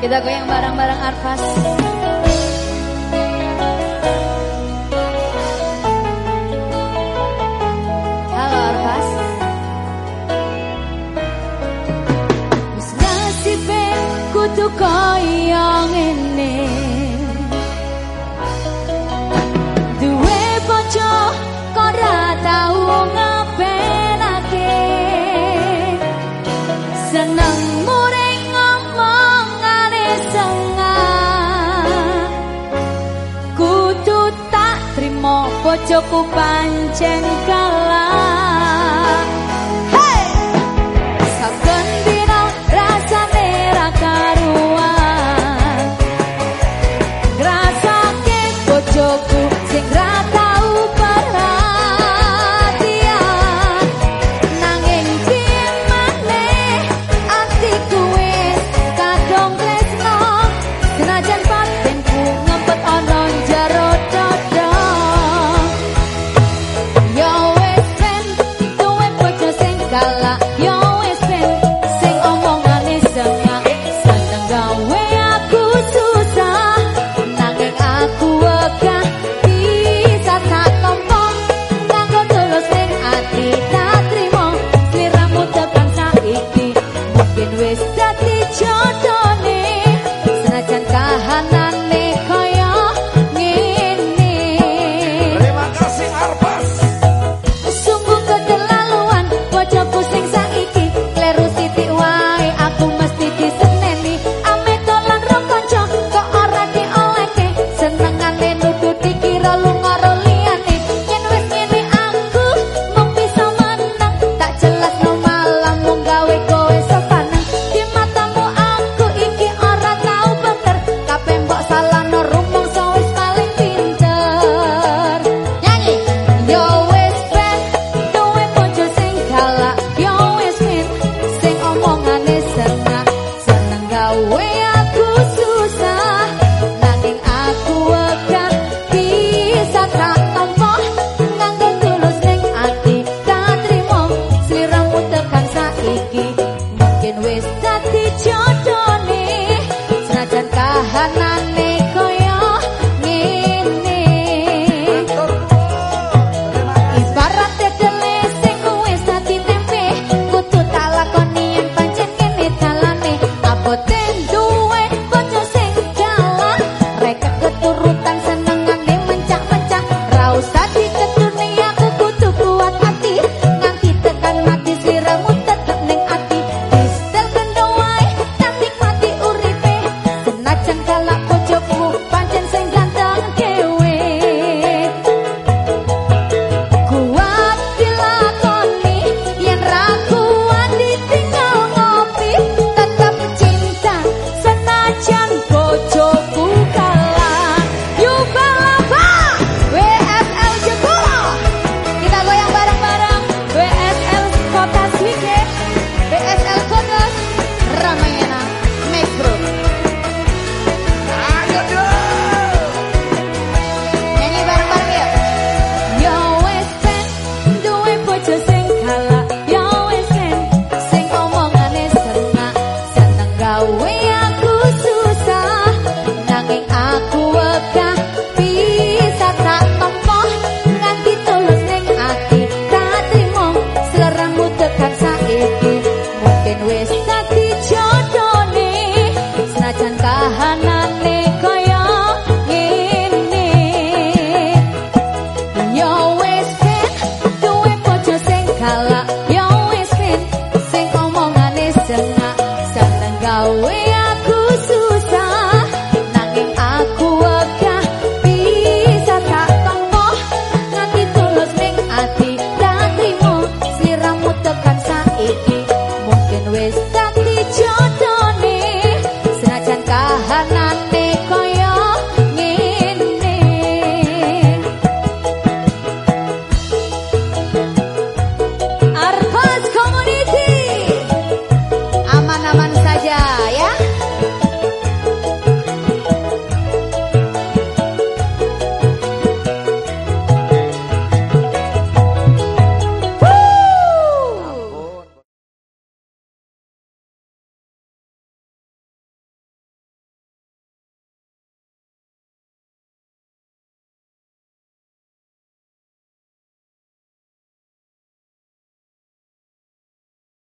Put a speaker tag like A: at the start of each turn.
A: Kita goyang bareng-bareng Arfas. Halo Arfas. Wis nasibe kudu yang ini. Dua bojo kok ra tau ngapenake. Seneng Cukup ku pancen kalah. Hey! Saben away up. poder.